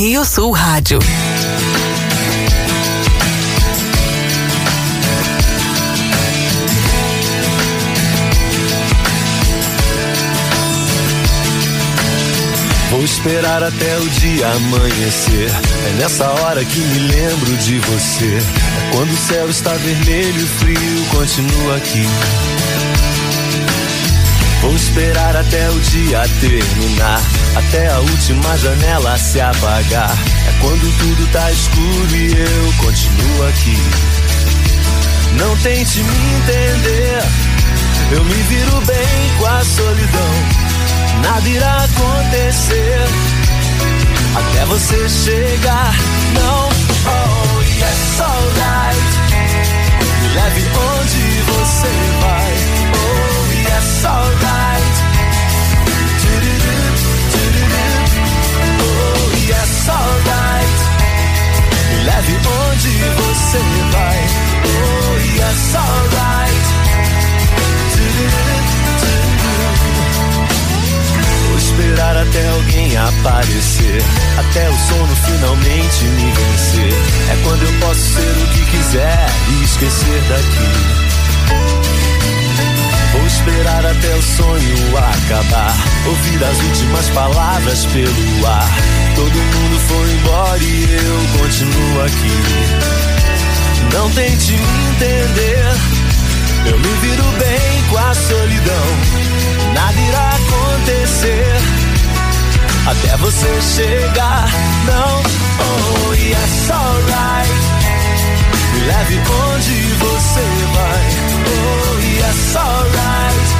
Rio Sul Rádio. Vou esperar até o dia amanhecer. É nessa hora que me lembro de você. É quando o céu está vermelho e frio, continua aqui. Vou esperar até o dia terminar, até a última janela se apagar. É quando tudo tá escuro e eu continuo aqui. Não tente me entender, eu me viro bem com a solidão nada irá acontecer até você chegar. Não, oh yes, alright. Leve onde você vai. Oh yes, alright. Yes, alright. Me leve onde você vai. Oh yes, alright. esperar até alguém aparecer, até o sono finalmente me vencer. É quando eu posso ser o que quiser e esquecer daqui. Vou esperar até o sonho acabar, ouvir as últimas palavras pelo ar. Todo mundo foi embora e eu continuo aqui. Não tente me entender, eu me viro bem com a solidão. Nada irá acontecer até você chegar. Não, oh yes, alright. Me leve onde você vai. Oh yes, alright.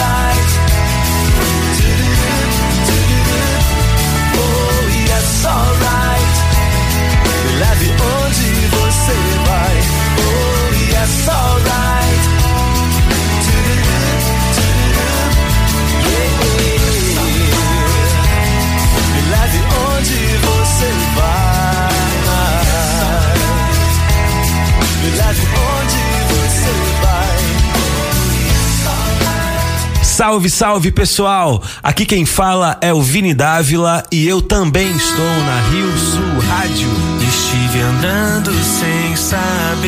Salve, salve pessoal! Aqui quem fala é o Vini Dávila e eu também estou na Rio Sul Rádio. Estive andando sem saber,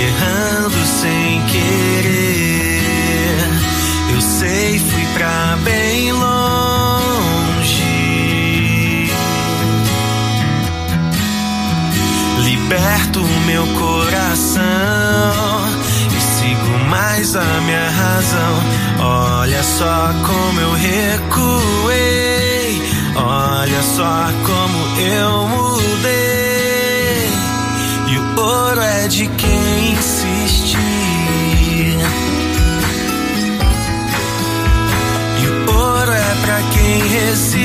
errando sem querer. Eu sei, fui pra bem longe. Liberto mais a minha razão. Olha só como eu recuei. Olha só como eu mudei. E o ouro é de quem insistir. E o ouro é pra quem resistir.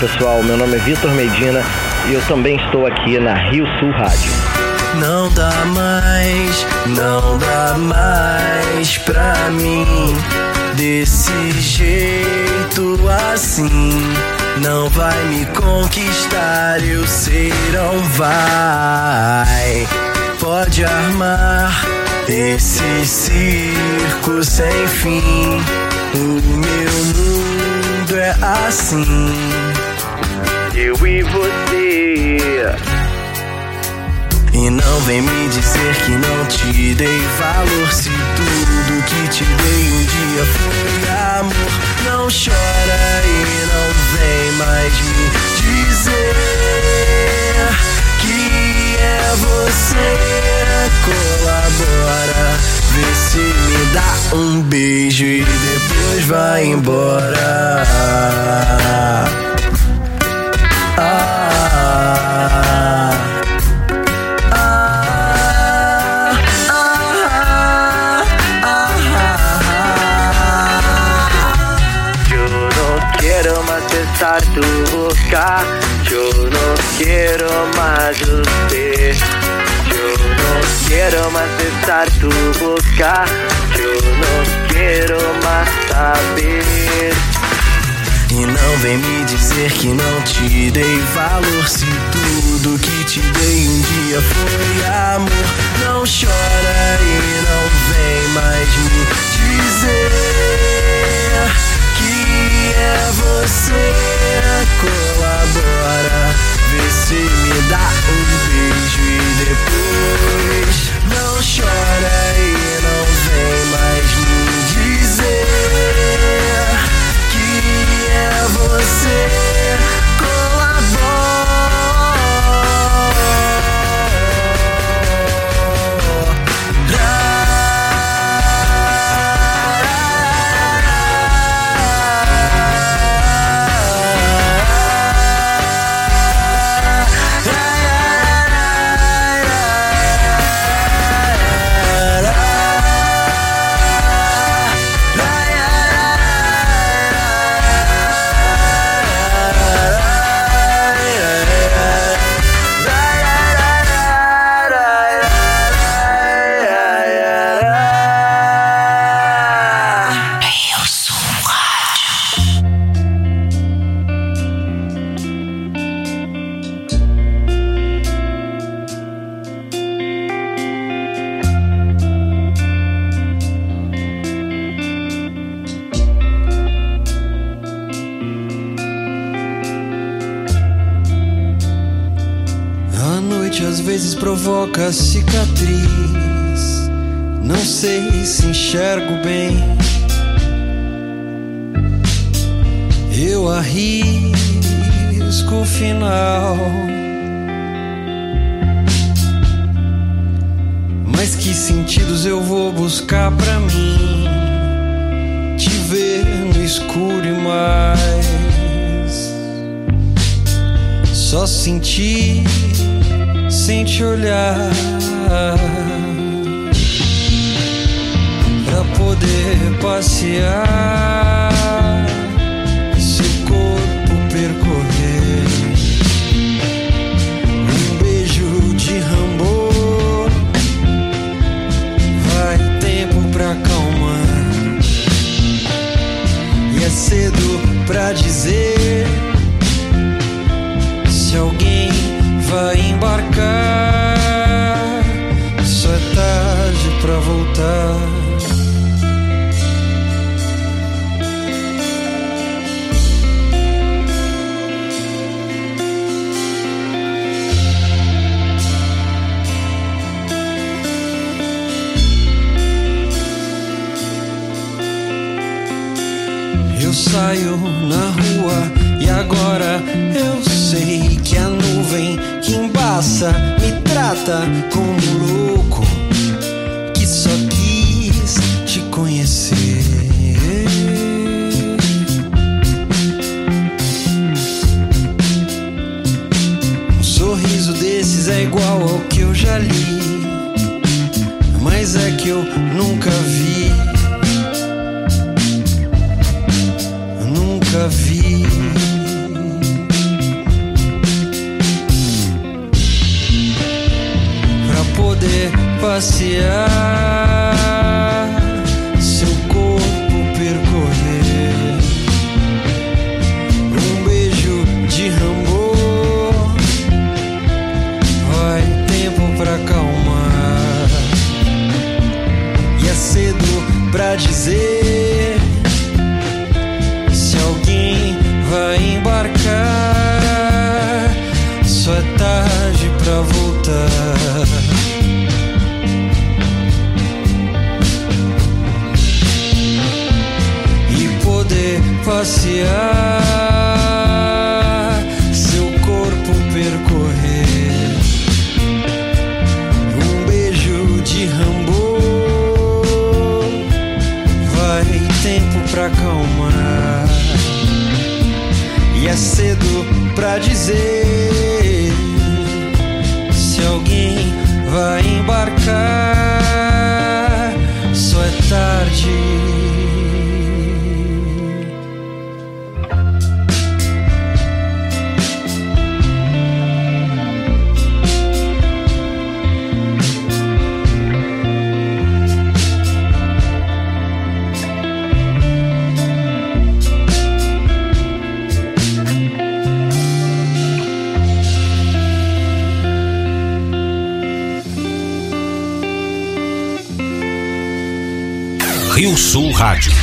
Pessoal, meu nome é Vitor Medina e eu também estou aqui na Rio Sul Rádio. Não dá mais, não dá mais pra mim desse jeito assim. Não vai me conquistar, eu sei, não vai. Pode armar esse circo sem fim. O meu mundo é assim. Eu e você. E não vem me dizer que não te dei valor Se tudo que te dei um dia foi amor. Não chora e não vem mais me dizer Que é você. Colabora Vê se me dá um beijo e depois vai embora Yo no quiero más estar tu boca, yo no quiero más usted. Yo no quiero más estar tu boca, yo no quiero más saber. E não vem me dizer que não te dei valor. Se tudo que te dei um dia foi amor Não chora e não vem mais me dizer Que é você. Colabora Vê se me dá um beijo e depois Não chora e não vem mais me dizer você cicatriz. Não sei se enxergo bem. poder passear, seu corpo percorrer. Um beijo de Rambo vai tempo pra acalmar. E é cedo pra dizer. pra dizer. rádio.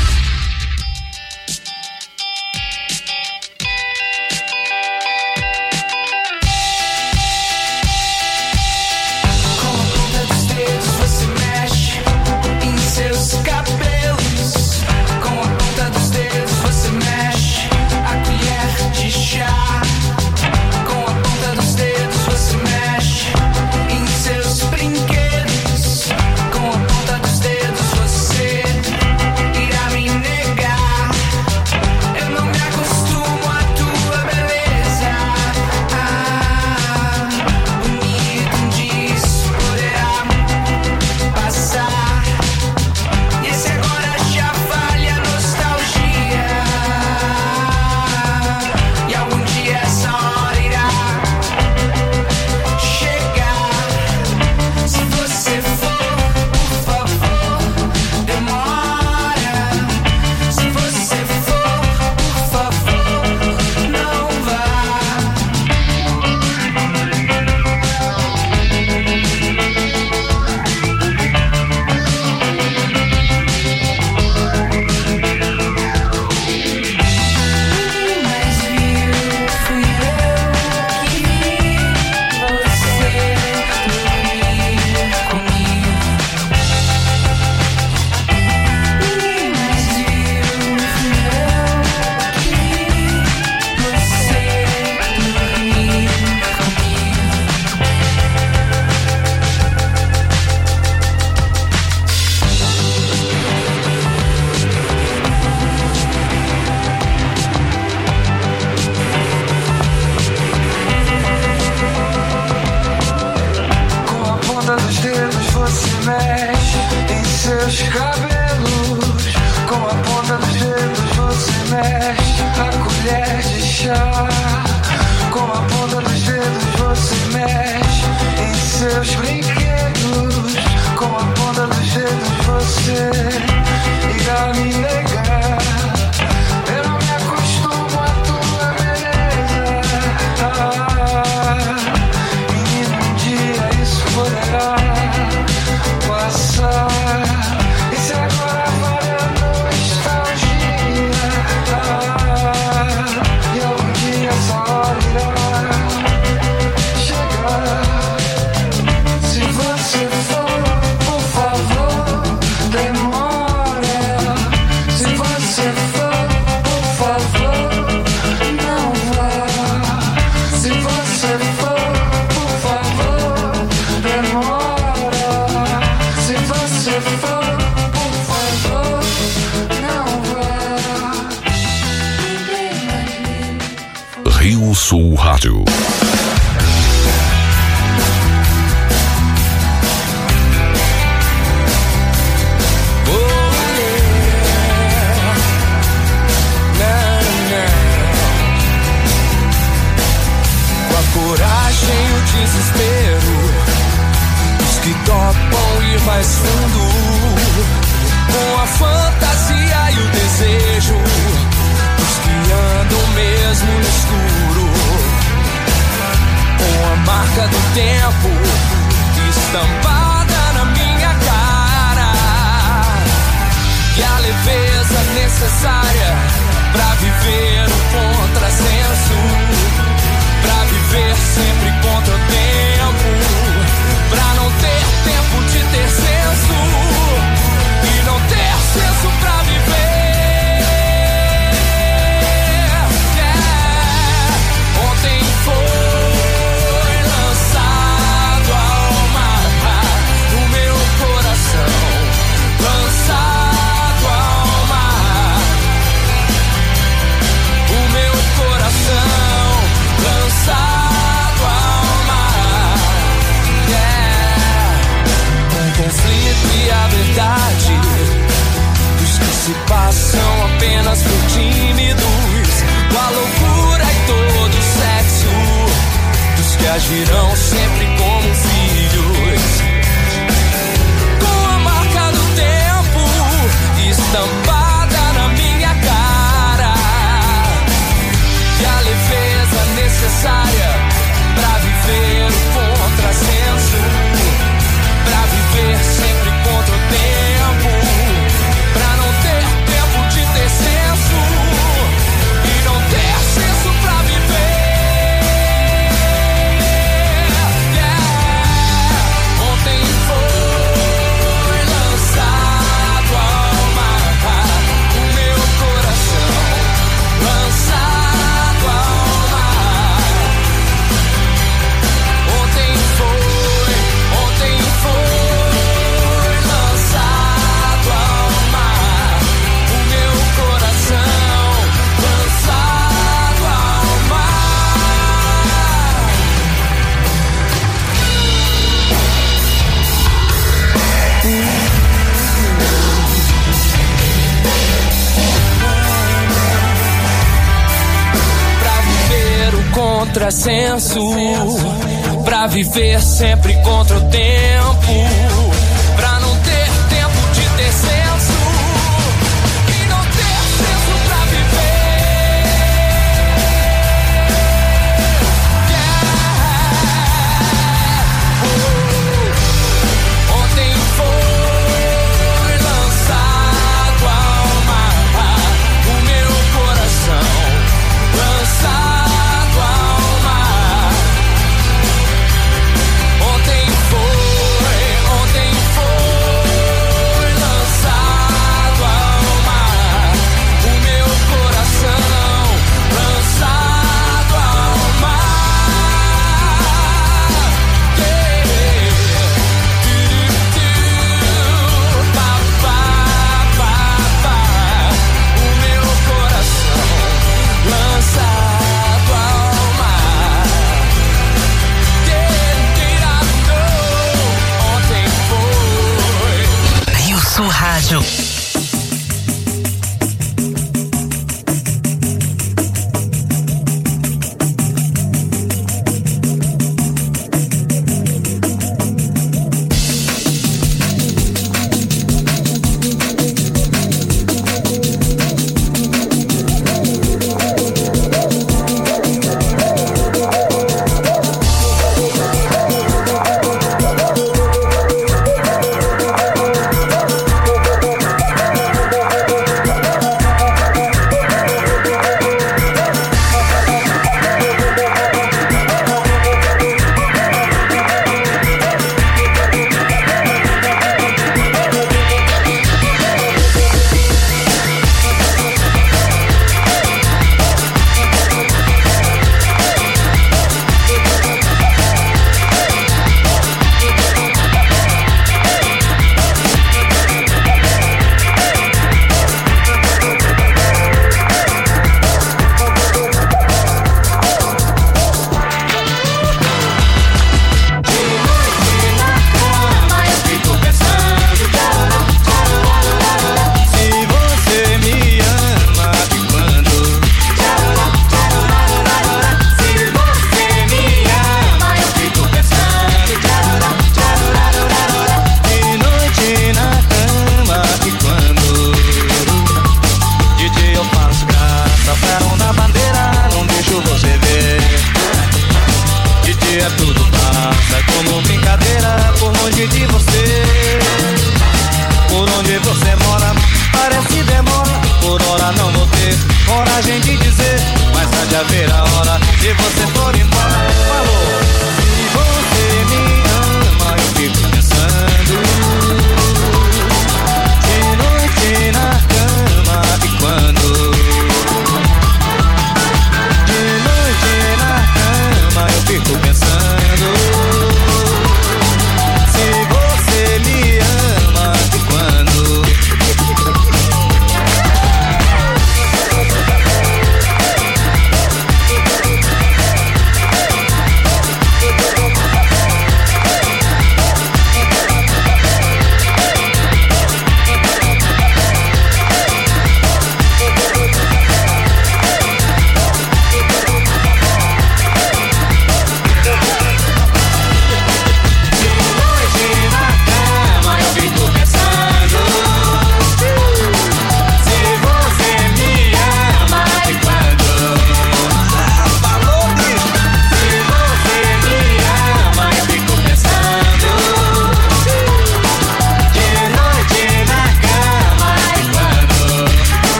Viver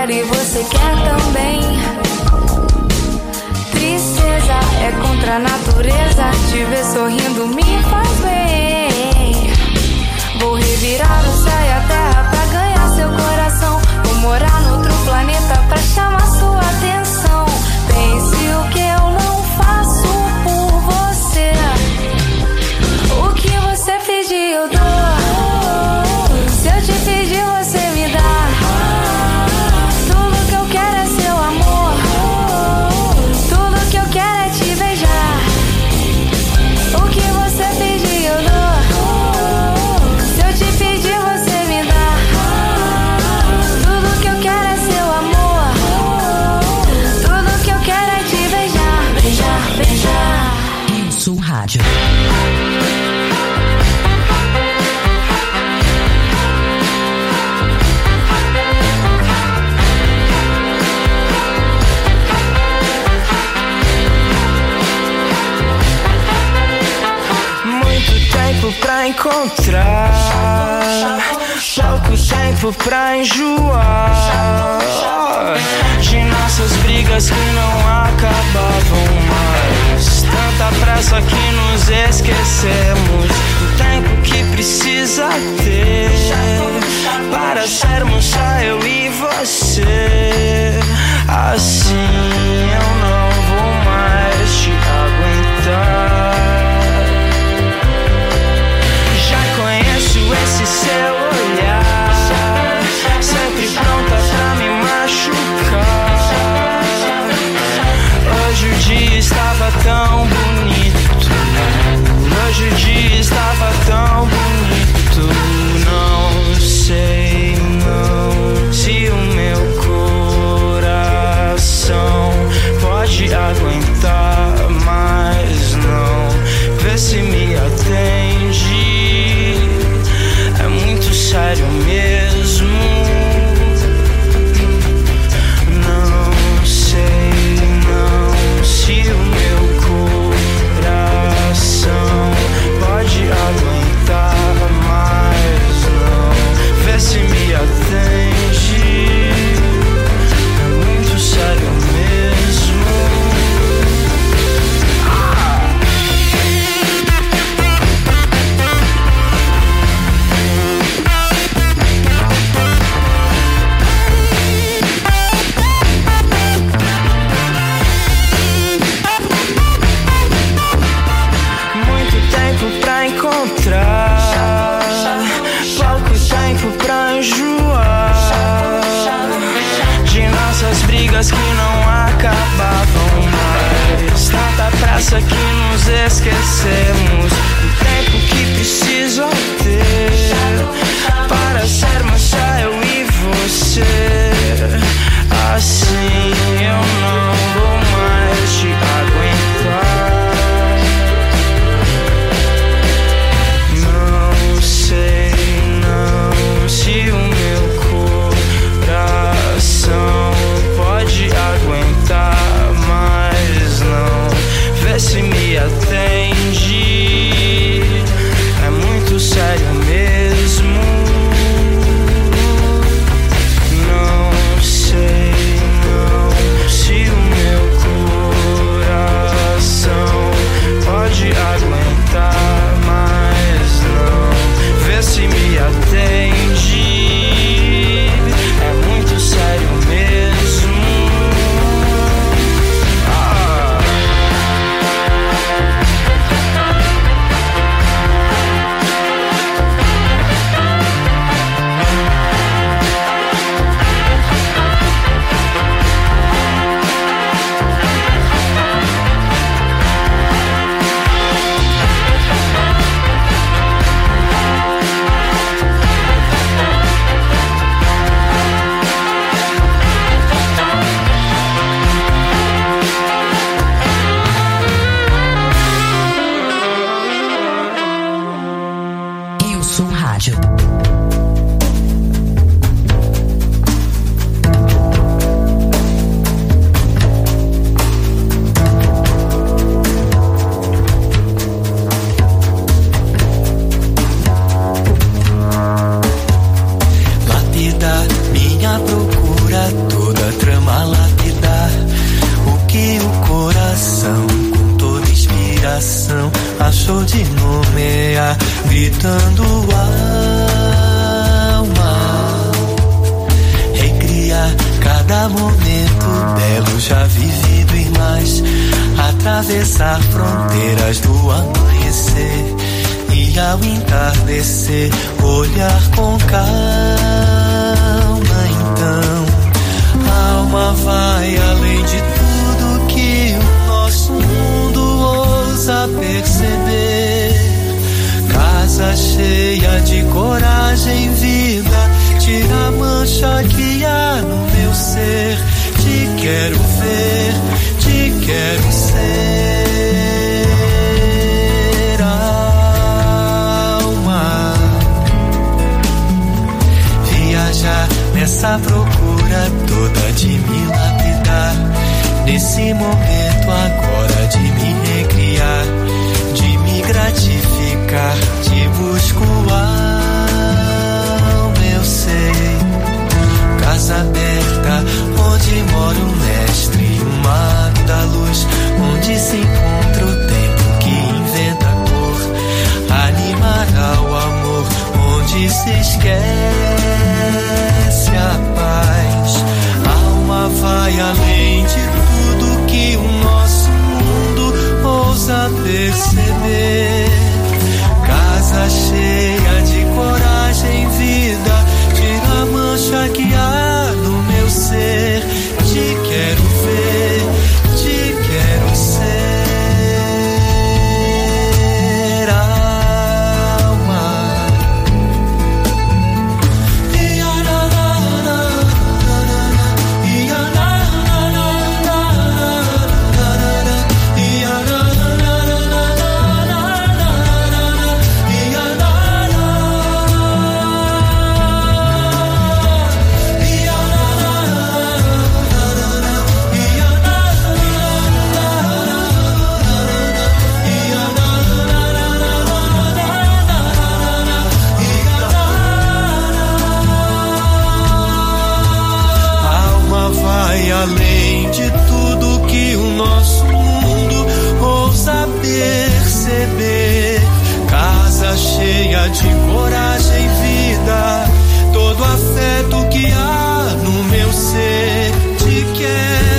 quero e você quer também. Tristeza é contra a natureza. Te ver sorrindo me faz bem. Vou revirar o céu e a terra pra ganhar seu coração. Vou morar noutro planeta pra chamar sua atenção. Pense o encontrar. Pouco tempo pra enjoar. De nossas brigas que não acabavam mais. Tanta pressa que nos esquecemos Do tempo que precisa ter Para sermos só eu e você. Assim é eu não pensa que nos esquecemos. Além de tudo que o nosso mundo ousa perceber. Casa cheia de coragem, vida, todo afeto que há no meu ser. Te quero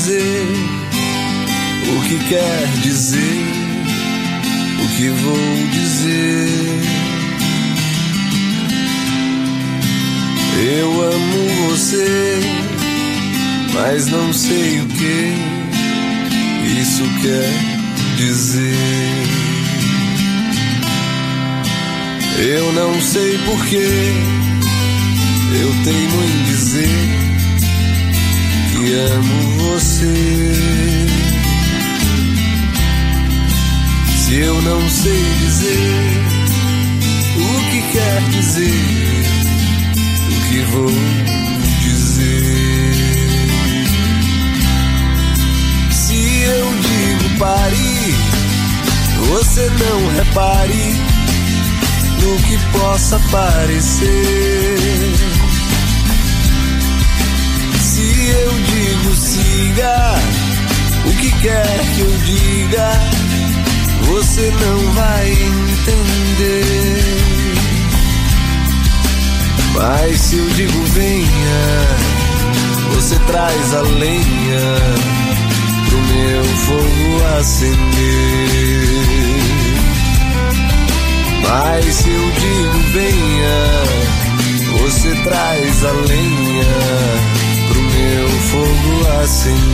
dizer o que quer dizer, o que vou dizer. Eu amo você, mas não sei o que isso quer dizer. Eu não sei porquê, eu teimo em dizer amo você. Se eu não sei dizer o que quer dizer, o que vou dizer. Se eu digo pare, você não repare no que possa parecer. Eu digo siga, o que quer que eu diga, você não vai entender. Mas se eu digo venha, você traz a lenha pro meu fogo acender. Mas se eu digo venha, você traz a lenha meu fogo acender.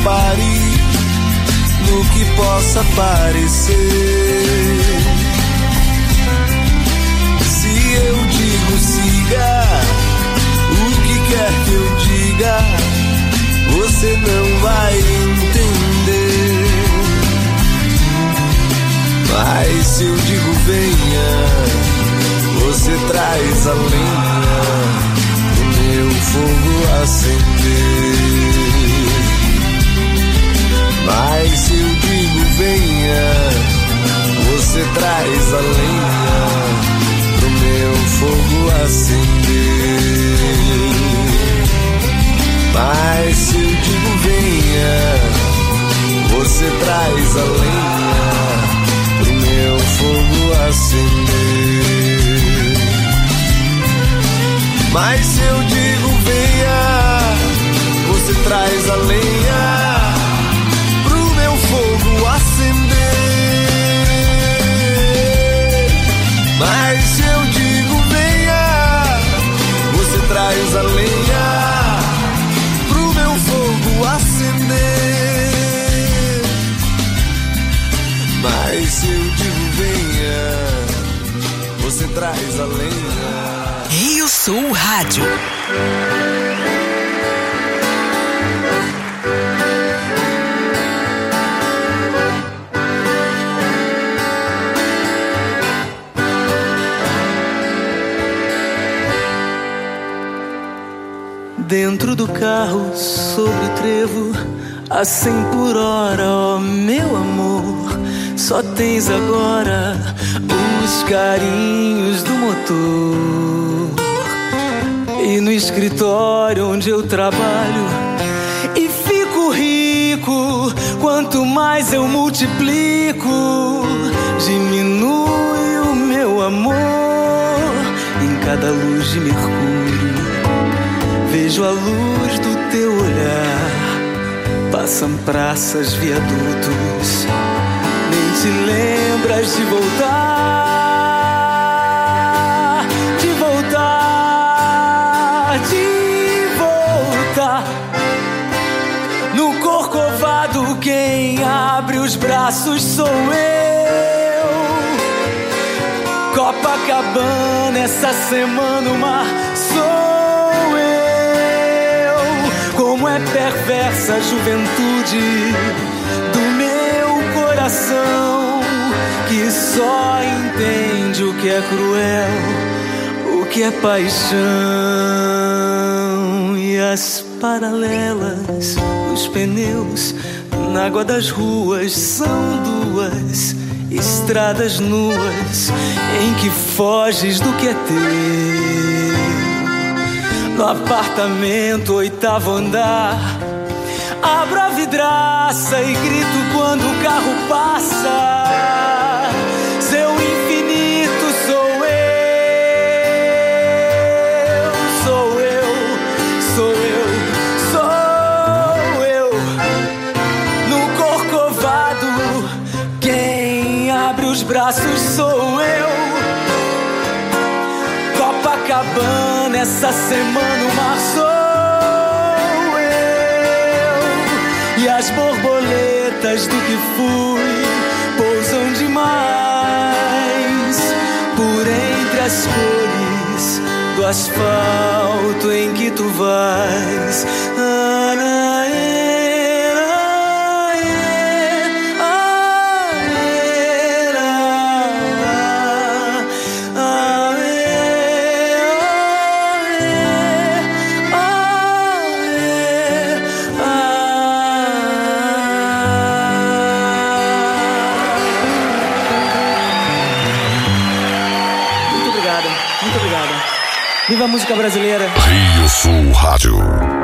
Repare no o que possa parecer. Se eu digo siga, o que quer que eu diga, você não vai entender. Mas se eu digo venha, você traz a lenha pro meu fogo acender. Mas se eu digo venha, você traz a lenha pro meu fogo acender. Mas se eu digo venha, você traz a lenha pro meu fogo acender. Mas se eu digo venha, você traz a lenha Sul Rádio. Dentro do carro, sobre o trevo, a 100 por hora, ó meu amor. Só tens agora os carinhos do motor. E no escritório onde eu trabalho, e fico rico, quanto mais eu multiplico, diminui o meu amor em cada luz de mercúrio. Vejo a luz do teu olhar. Passam praças, viadutos. Nem te lembras de voltar. Sou eu. Copacabana, essa semana o mar sou eu. Como é perversa a juventude do meu coração, que só entende o que é cruel, o que é paixão. E as paralelas, os pneus na água das ruas são duas estradas nuas em que foges do que é teu. No apartamento, oitavo andar, abro a vidraça e grito quando o carro passa. Braços sou eu. Copacabana, essa semana o mar sou eu. E as borboletas do que fui pousam demais por entre as cores do asfalto em que tu vais. Muito Viva a música brasileira! Rio Sul Rádio.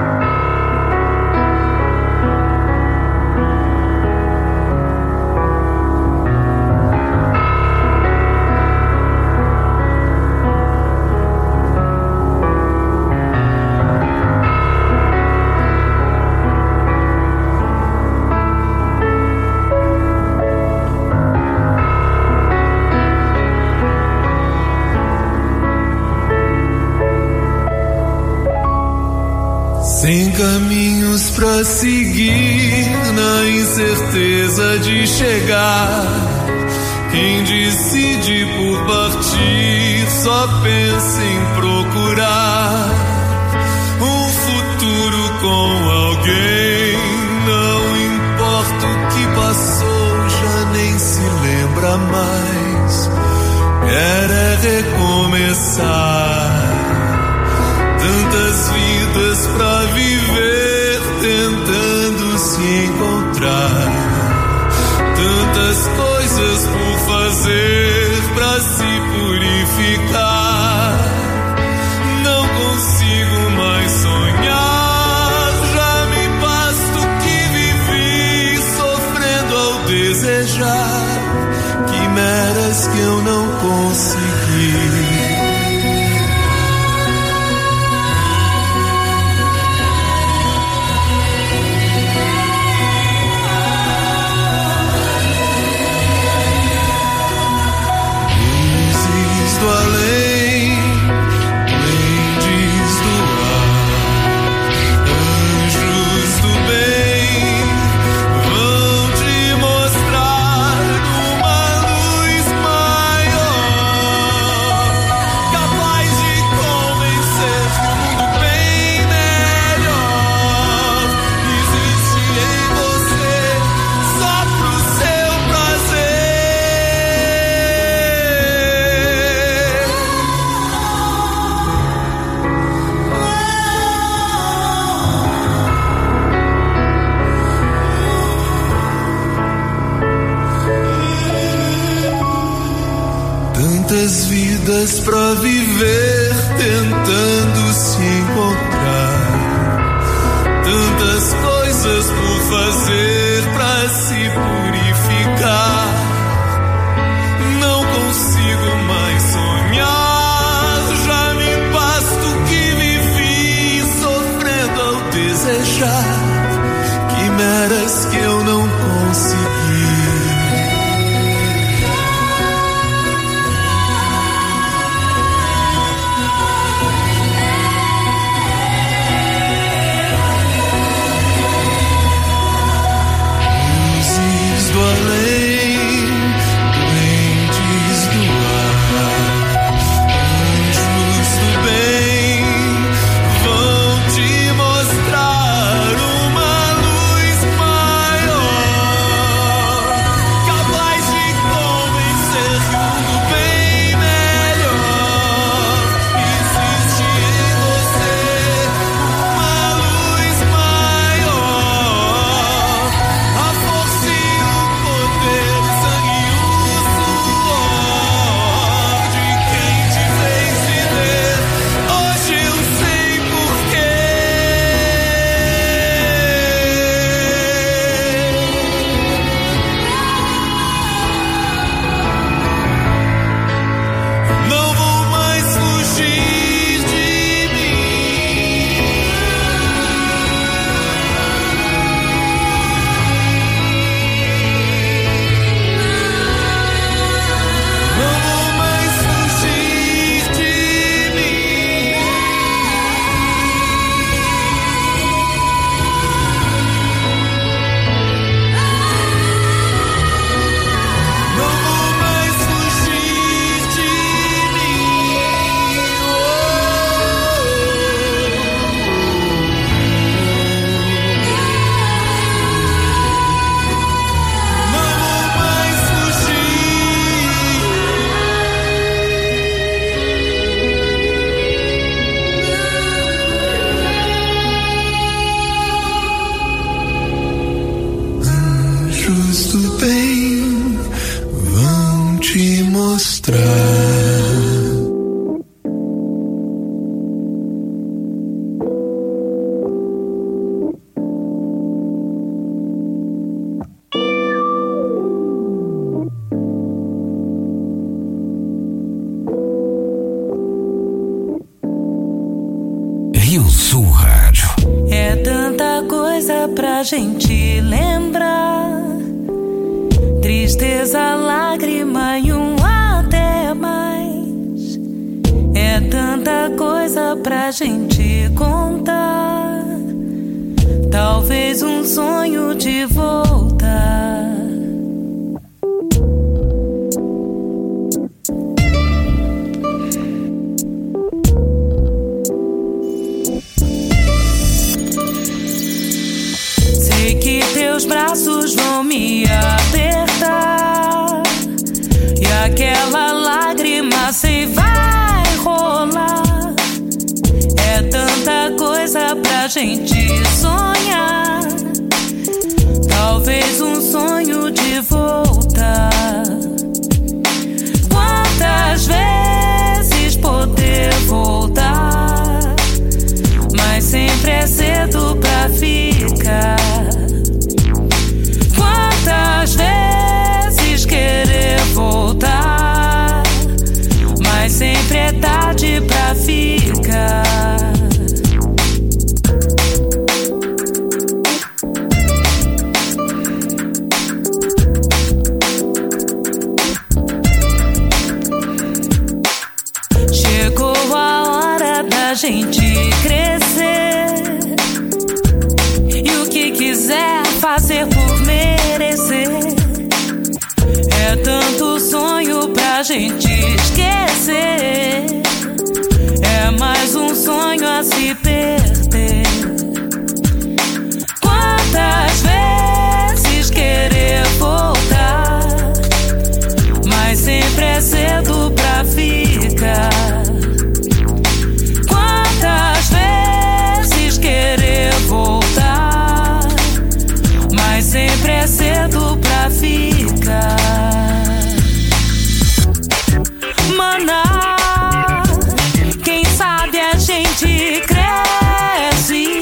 gente cresce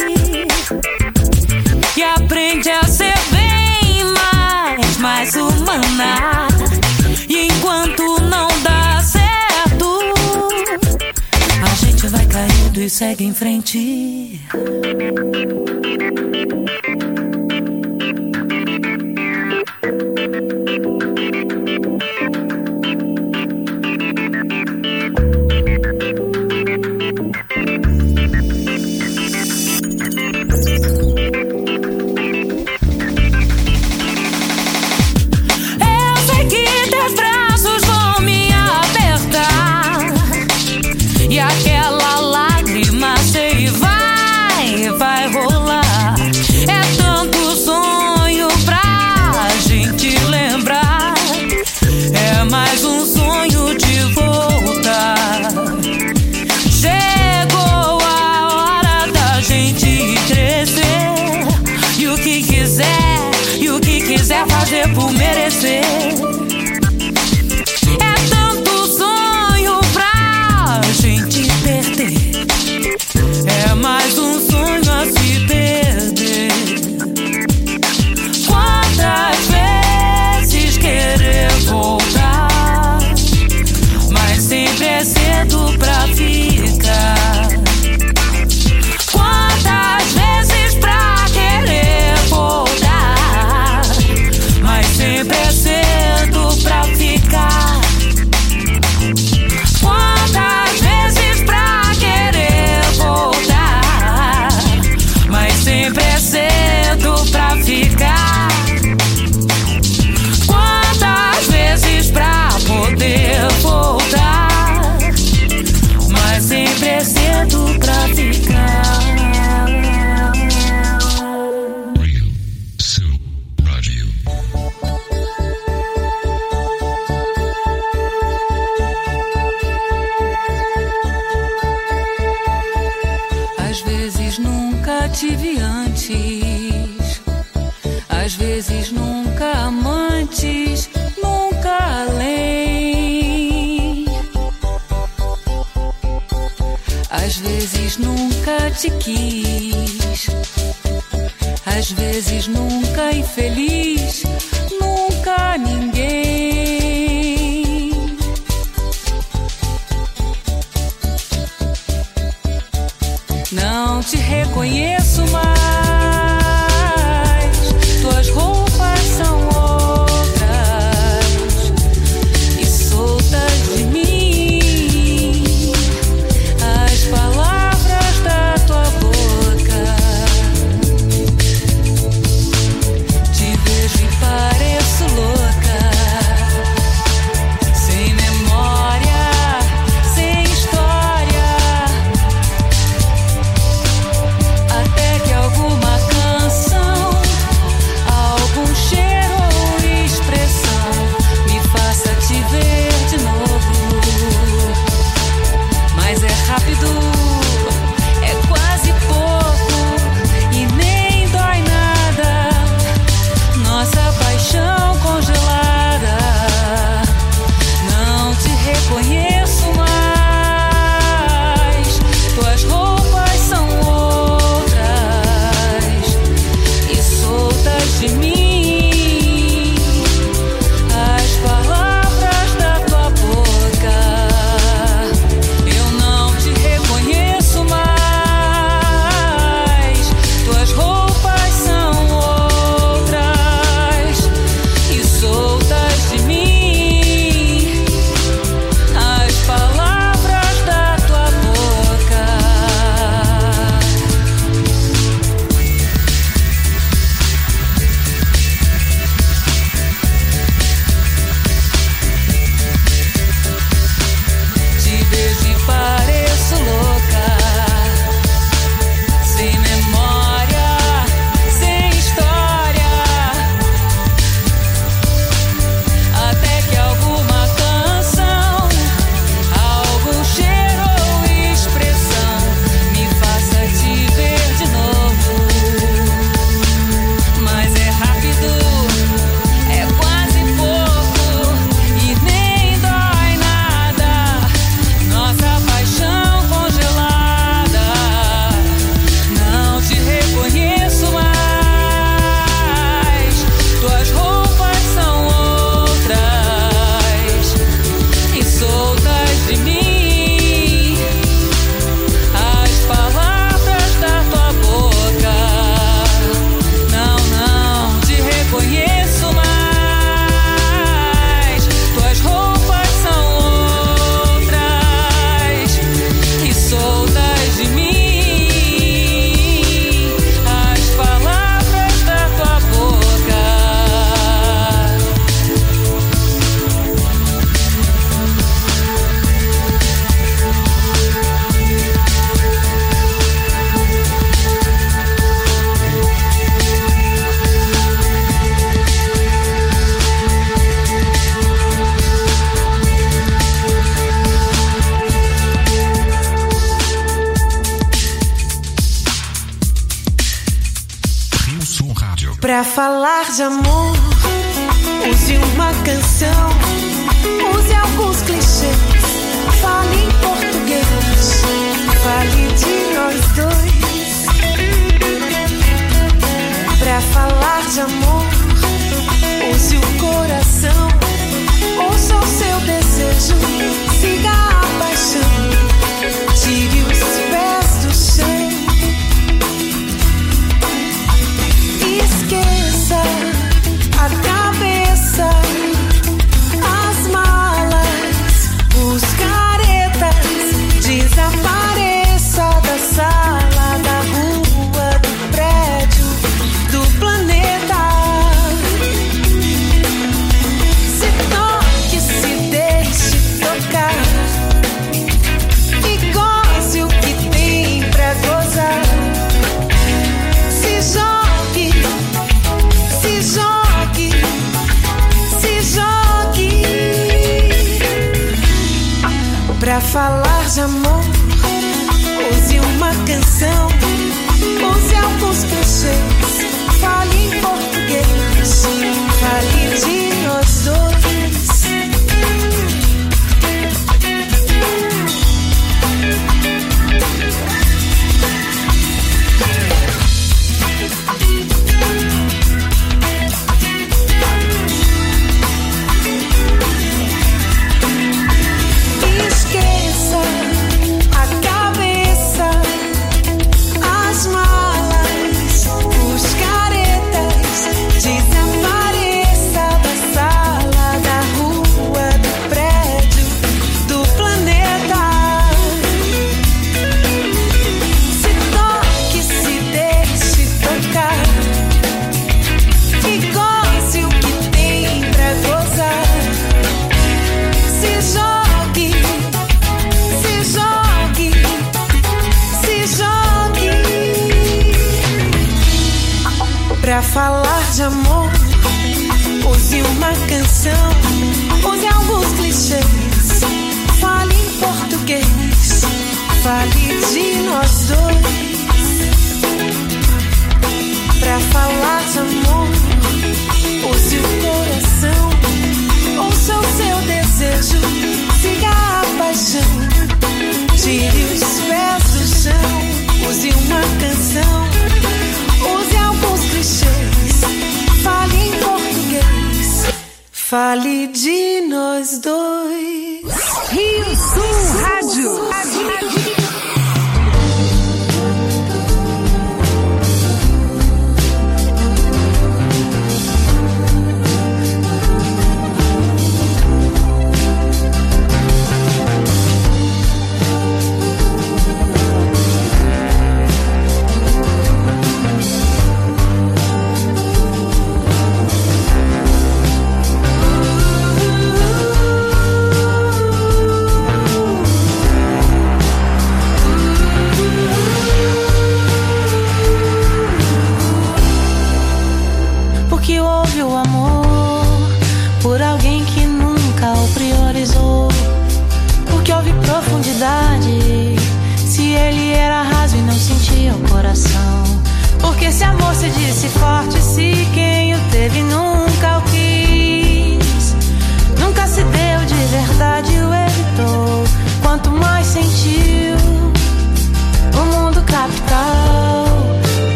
e aprende a ser bem mais, mais humana. E enquanto não dá certo, a gente vai caindo e segue em frente.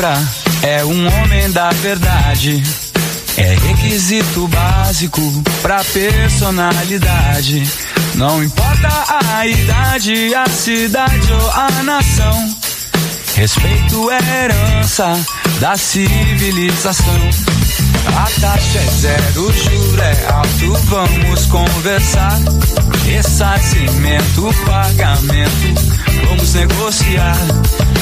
Palavra é um homem da verdade. É requisito básico pra personalidade. Não importa a idade, a cidade ou a nação. Respeito é herança da civilização. A taxa é zero, juro é alto, vamos conversar. Ressarcimento, pagamento, vamos negociar.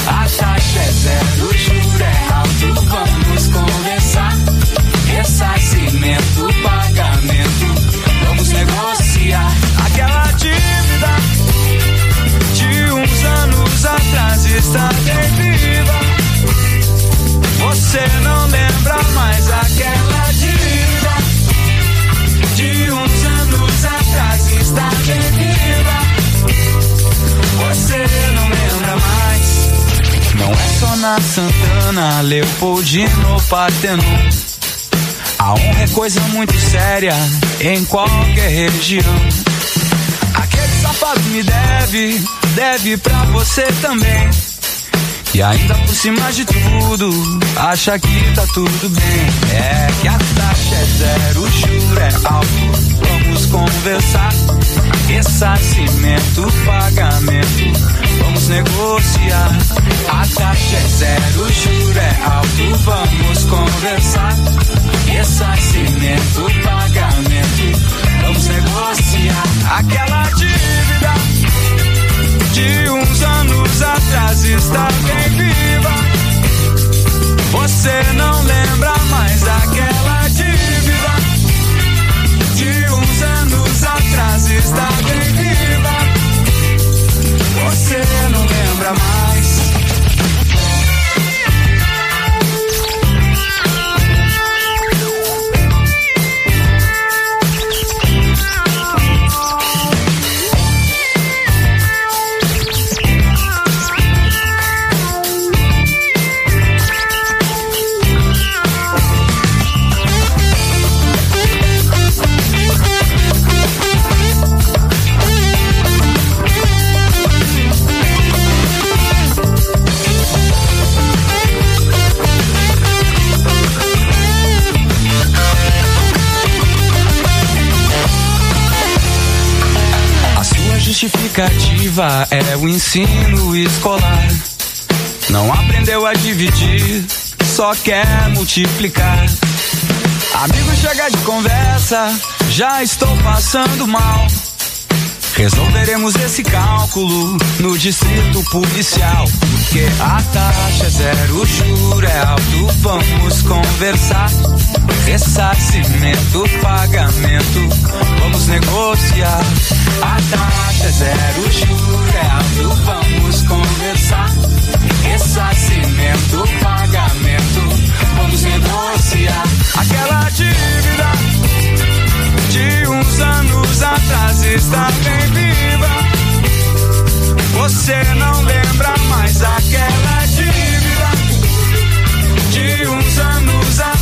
A taxa é zero, juro é alto, vamos conversar. Ressarcimento, pagamento, vamos negociar. Aquela dívida de uns anos atrás está bem viva. Você não lembra mais aquela dívida de uns anos atrás está bem viva. Você não lembra mais. Não é só na Santana, Leopoldino, Partenon. A honra é coisa muito séria em qualquer região. Aquele safado me deve, deve pra você também. E ainda por cima de tudo, acha que tá tudo bem. É que a taxa é zero, o juro é alto. Vamos conversar. Ressarcimento, pagamento, vamos negociar. A taxa é zero, o juro é alto. Vamos conversar. Ressarcimento, pagamento, vamos negociar. Aquela dívida de uns anos atrás está bem viva. Você não lembra mais aquela atrás está bem viva. Você não lembra mais. é o ensino escolar. Não aprendeu a dividir, só quer multiplicar. Amigo, chega de conversa, já estou passando mal. Resolveremos esse cálculo no distrito policial. Porque a taxa é zero, o juro é alto, vamos conversar ressarcimento, pagamento. Vamos negociar. A taxa é zero juro é alto, vamos conversar. Ressarcimento, pagamento. Vamos negociar. Aquela dívida de uns anos atrás está bem viva. Você não lembra mais aquela dívida de uns anos atrás.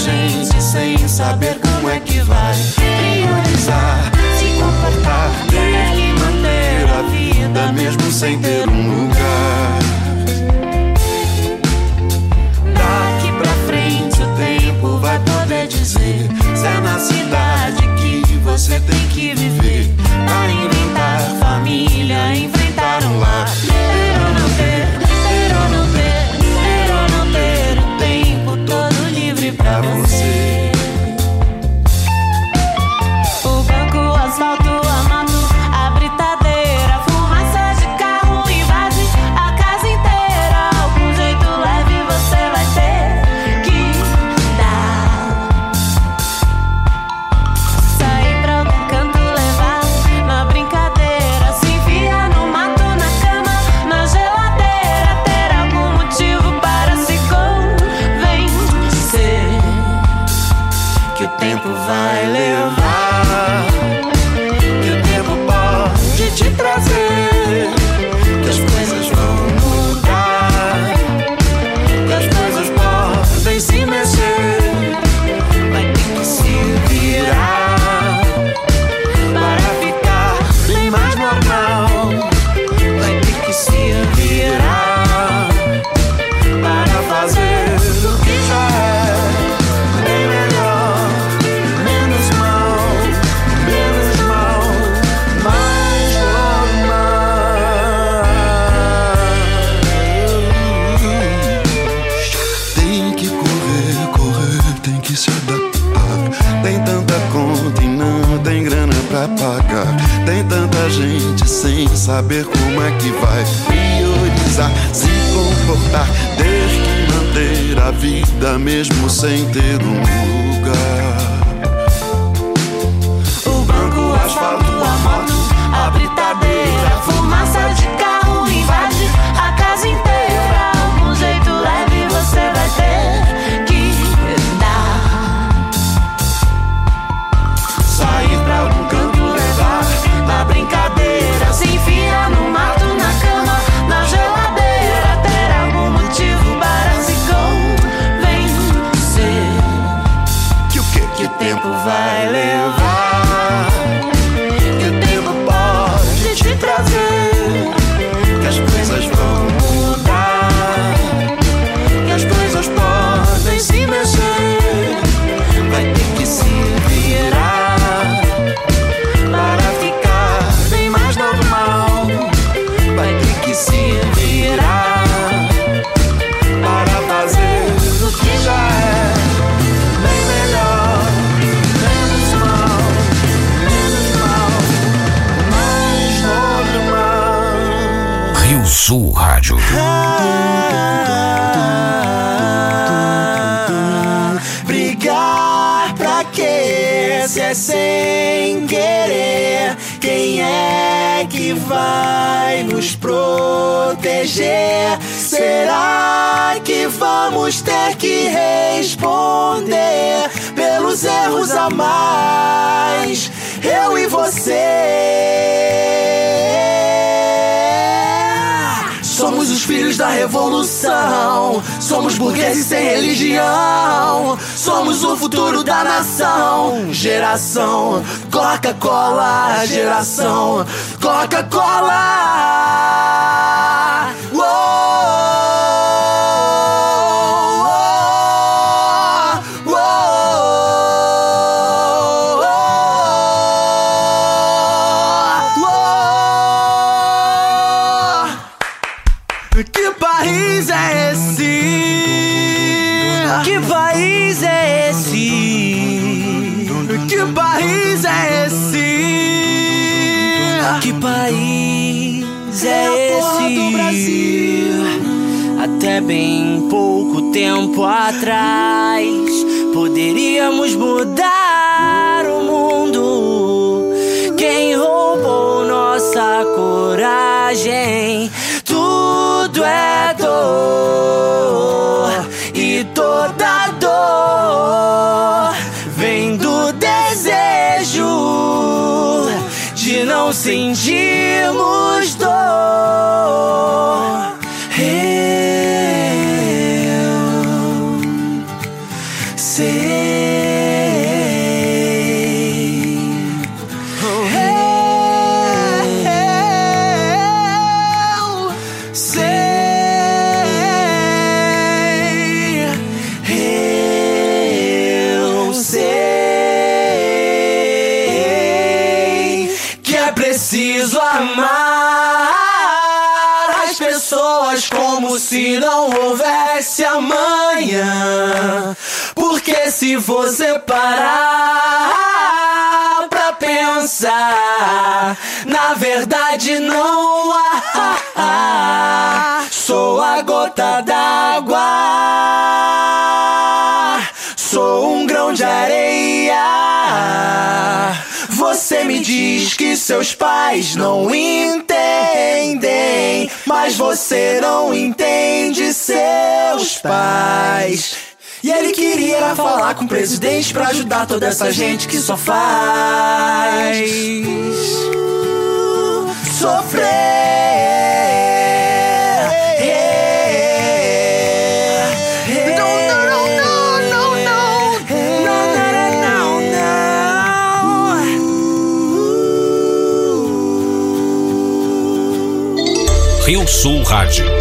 gente sem saber como é que vai priorizar, se comportar, ter que manter a vida mesmo sem ter um lugar. Daqui pra frente o tempo vai poder dizer se é na cidade que você tem que viver para inventar família, enfrentar um lar. se não houvesse amanhã. Porque se você parar pra pensar, na verdade não há. Sou a gota d'água, sou um grão de areia. Você me diz que seus pais não entendem, mas você não entende seus pais. E ele queria falar com o presidente para ajudar toda essa gente que só faz sofrer. Rio Sul Rádio.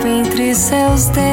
Entre seus dedos.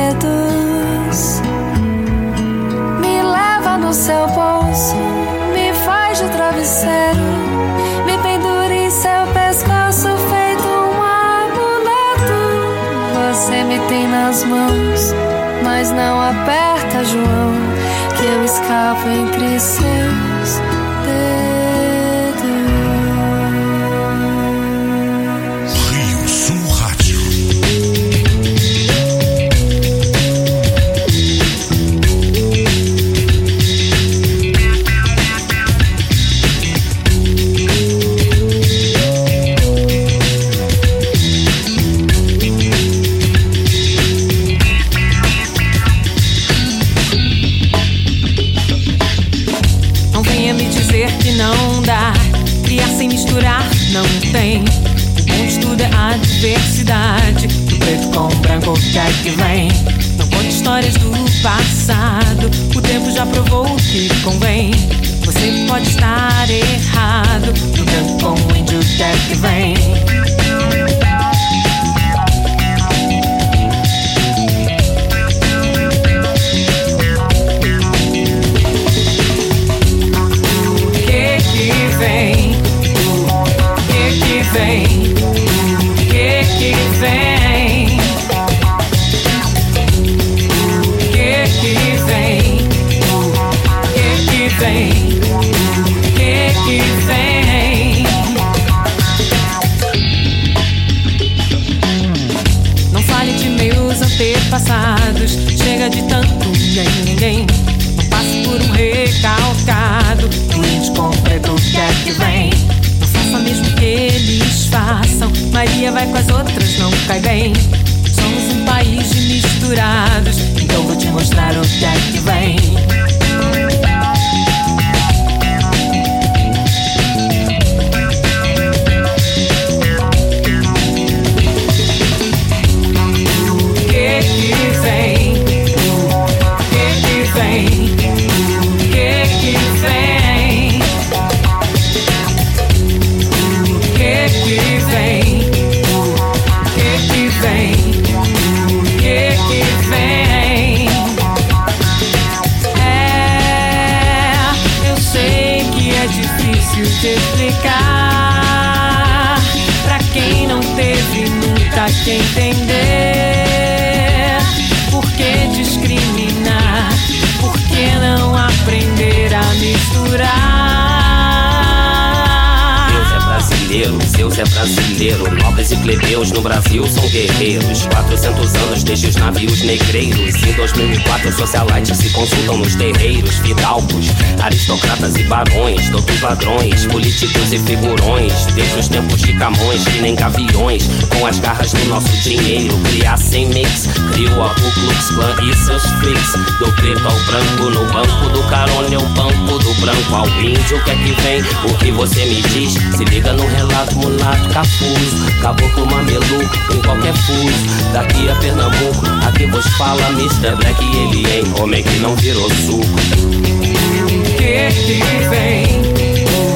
Tá preto ao branco No banco do carona eu banco do branco ao índio O que é que vem? O que você me diz? Se liga no relato mulato capuz Caboclo mameluco em qualquer fuso Daqui a Pernambuco, aqui vos fala Mr. Black Ele é homem que não virou suco O que é que vem? O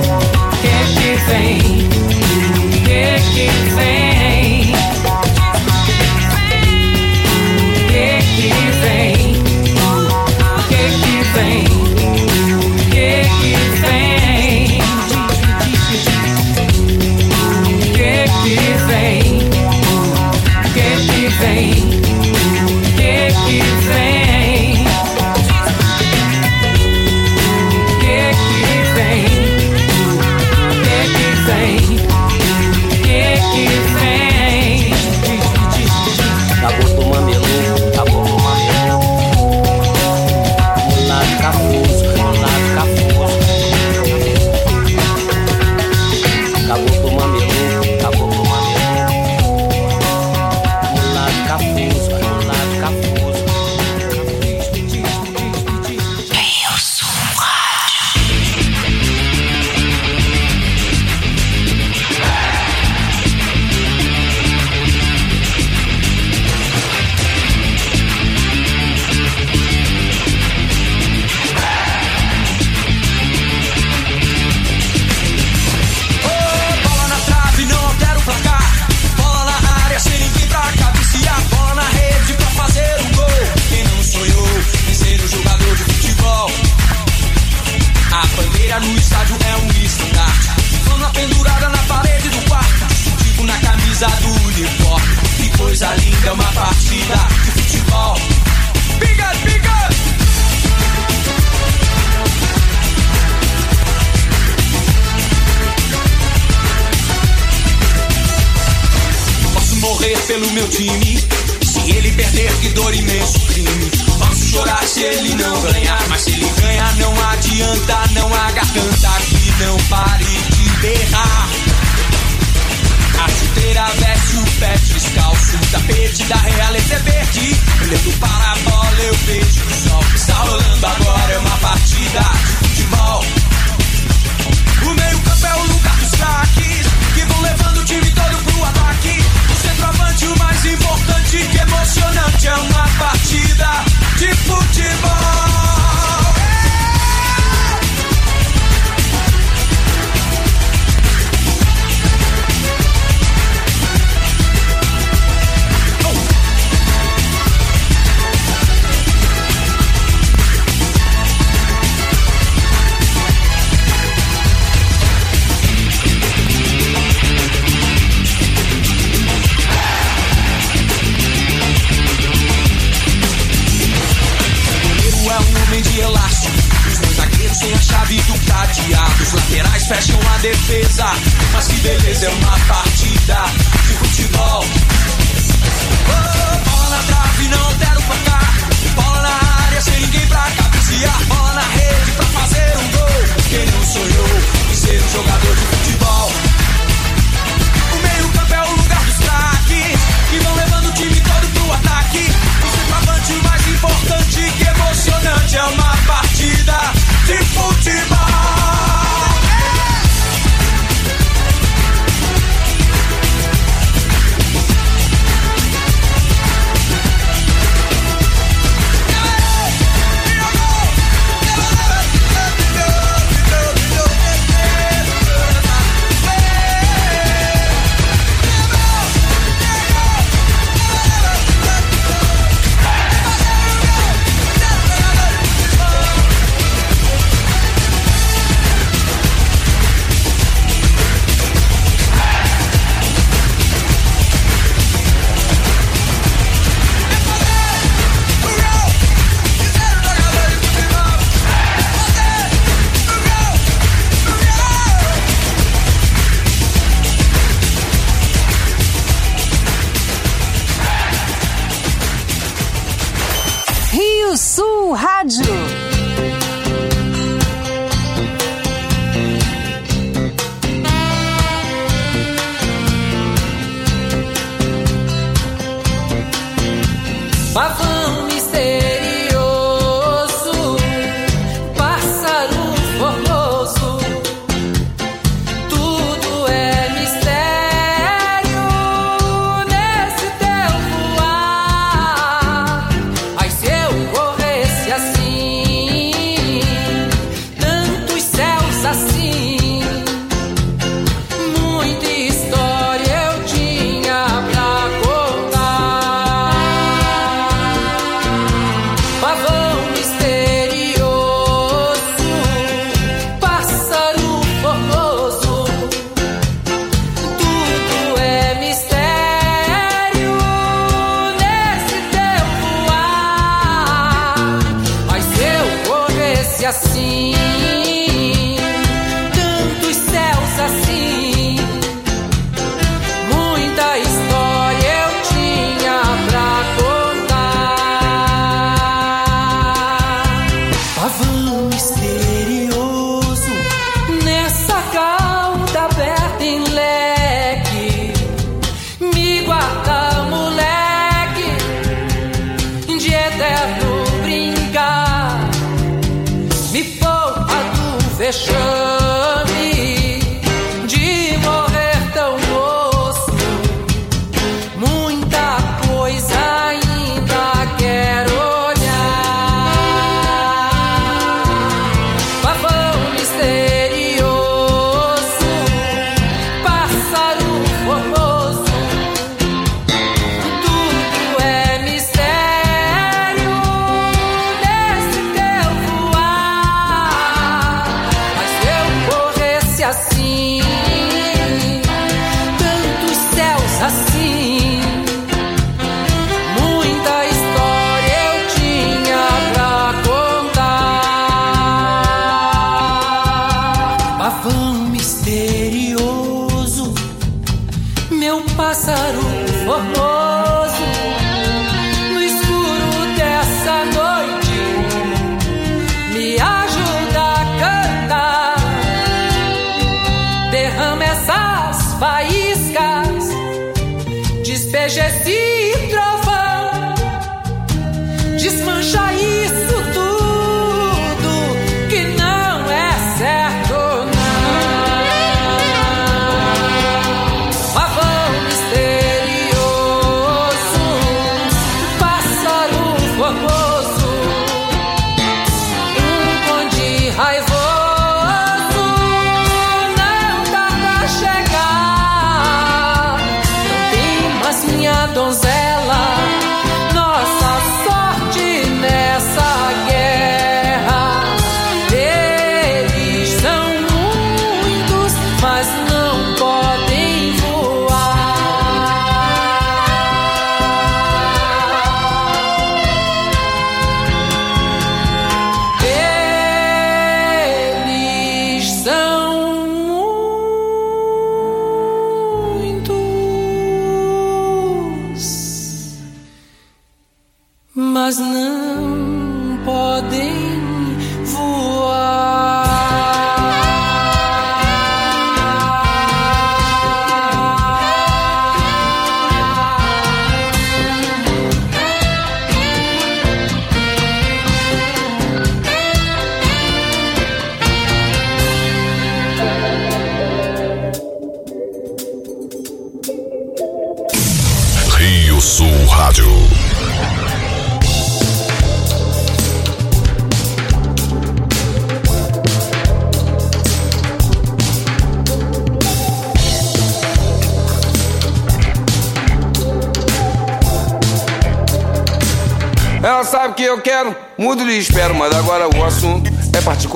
que é que vem? O que é que vem?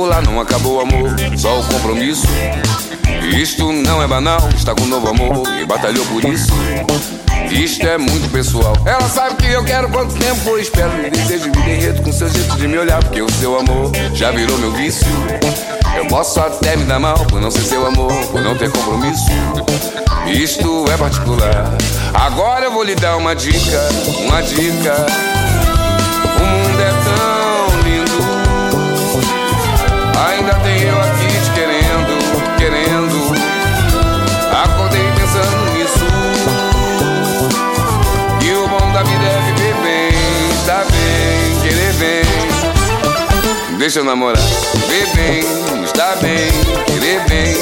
Particular, não acabou o amor, só o compromisso. Isto não é banal, está com um novo amor e batalhou por isso. Isto é muito pessoal. Ela sabe que eu quero quanto tempo eu espero. Me desejo, me derreto com seu jeito de me olhar, porque o seu amor já virou meu vício. Eu posso até me dar mal por não ser seu amor, por não ter compromisso. Isto é particular. Agora eu vou lhe dar uma dica, uma dica. Da vida é viver bem, tá bem, querer bem. Deixa eu namorar, viver bem, está bem, querer bem.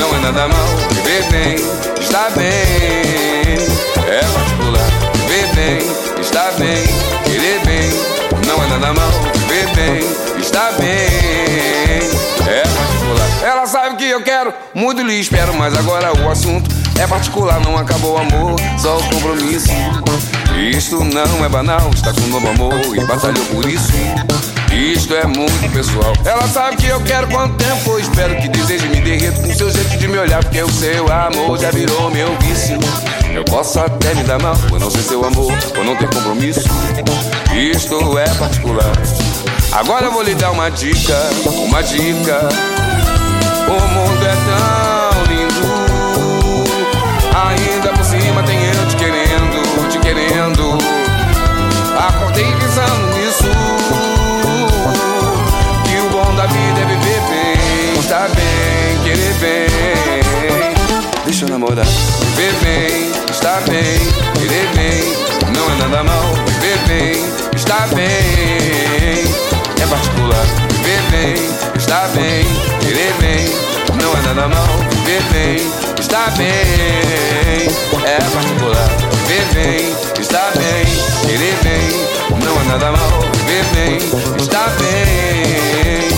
Não é nada mal, viver bem, está bem. É particular, viver bem, está bem, querer bem. Não é nada mal, viver bem, está bem. É particular. Ela sabe que eu quero, muito lhe espero, mas agora o assunto é particular, não acabou o amor, só o compromisso. Isto não é banal, está com um novo amor e batalhou por isso. Isto é muito pessoal. Ela sabe que eu quero quanto tempo eu espero que deseje me derreto com seu jeito de me olhar, porque o seu amor já virou meu vício. Eu posso até me dar mal por não ser seu amor, por não ter compromisso. Isto é particular. Agora eu vou lhe dar uma dica, uma dica. O mundo é tão lindo. Ainda querendo. Acordei pensando nisso. Que o bom da vida é viver bem, estar bem, querer bem. Deixa eu namorar. Viver bem, estar bem, querer bem. Não é nada mal. Viver bem, estar bem. É particular. Viver bem, estar bem, querer bem. Não é nada mal. Viver bem, estar bem. É particular. Viver bem, estar bem, querer bem. Não é nada mal. Viver bem, estar bem.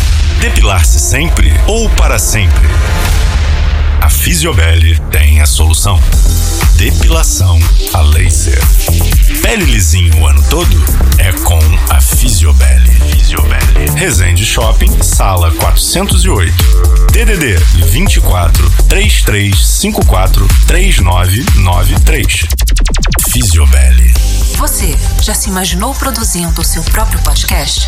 Depilar-se sempre ou para sempre? A Fisiobel tem a solução. Depilação a laser. Pele lisinho o ano todo? É com a Fisiobel. Fisiobel. Resende Shopping, sala 408. DDD 24 3354 3993. Fisiobel. Você já se imaginou produzindo o seu próprio podcast?